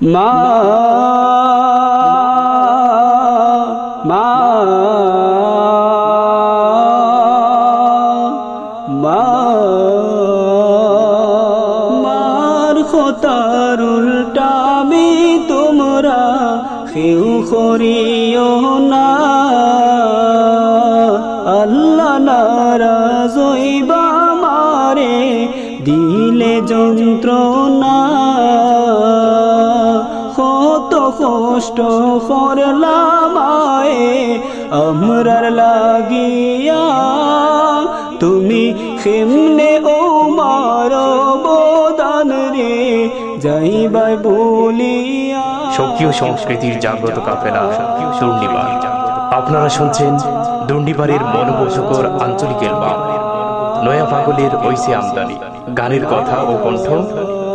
মা মা মার খোতার উল্টামি তোমরা কেউ করিও না। আল্লাহ নারাজ মারে দিলে যন্ত্রণা কষ্ট করলাম আমরার লাগিয়া। তুমি খেমনে ও মার বোদান রে, যাইবাই বলিয়া। সক্রিয় সংস্কৃতির জাগ্রত কাফেলা দুর্নিবার। আপনারা শুনছেন দুর্নিবারের মনোবোধকর আঞ্চলিক এলবাম নয়া পাগলের ঐসে আমদানি। গানের কথা ও কণ্ঠ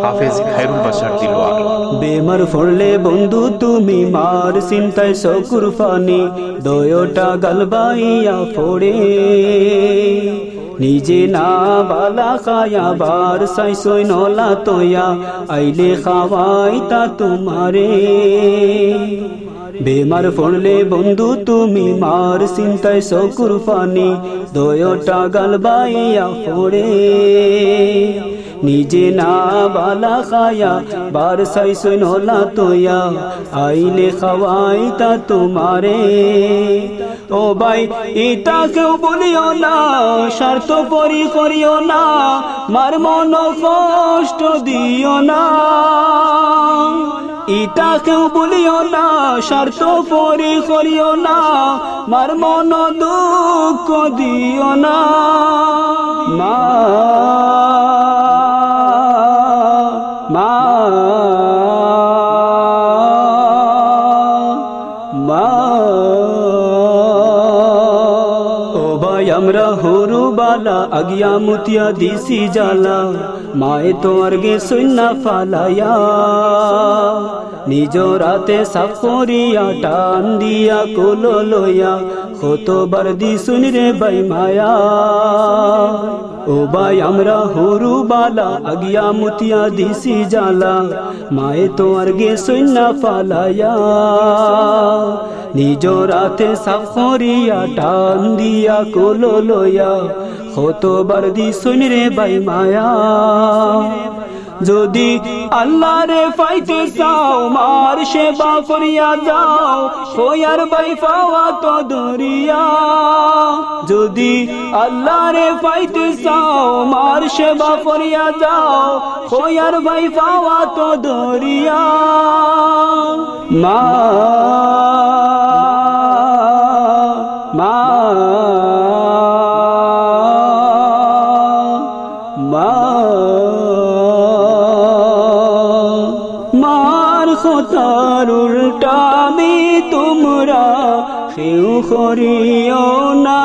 হাফেজ খায়রুল বাসার দিলওয়ার বেমার ফড়লে বন্ধু, তুমি মার চিন্তায় শকুর ফানি। দয়োটা গালবাইয়া ফোড়ে। নিজে না বালা খায়া, বার সাইসই নলা তোয়া। আইলে খাওয়াই তা তোমারে। বেমার ফড়লে বন্ধু তুমি মার চিন্তায় শকুর ফানি, দয়টা গাল বাইয়া ফোড়ে। নিজে না বালা খায়া, বার সাই নলা তোয়া, আইলে খাওয়াই তা তোমারে। ও ভাই, এটা কেউ বলিও না স্বার্থ পরি করিও না, মার মন কষ্ট দিও না। ইটা কেউ বলিও না, স্বার্থ পরি করিও না, মার মন দুঃখ দিও না। মা মা মা বালা আগিয়া মুতিয়া দিছি জালা মায়ে তোর গে সৈন্যা ফালায়া নিজ রাতে সাফ করিয়া, টান দিয়া, কোলো লইয়া, কতবার দি শুনি রে বাই মায়া। ও ভাই, আমরা হরু বালা, আগিয়া মুতিয়া দিছি জালা মায়ে তোর গে সৈন্যা ফালায়া নিজ রাতে সাফ করিয়া, টান দিয়া, কোলো লইয়া কতবার দি শুনি রে বাই মায়া? যদি আল্লাহ রে পাইতে চাও, মার সেবা করিয়া যাও হইয়ার বাই পাওয়া তো দরিয়া। যদি আল্লাহ রে পাইতে চাও, মার সেবা করিয়া যাও হইয়ার বাই পাওয়া তো দরিয়া। মা কেউ করিও না।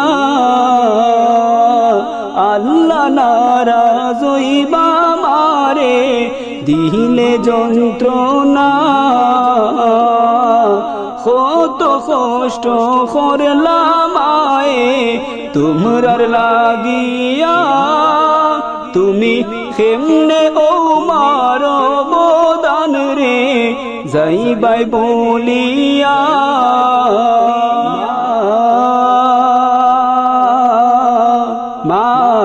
আল্লাহ নারাজ মারে দিলে যন্ত্রণা। কত কষ্ট করলাম আয়ে, তোমরার লাগিয়া। তুমি কেমনে ও মার? زئی بائی بولیا ماں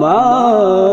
ماں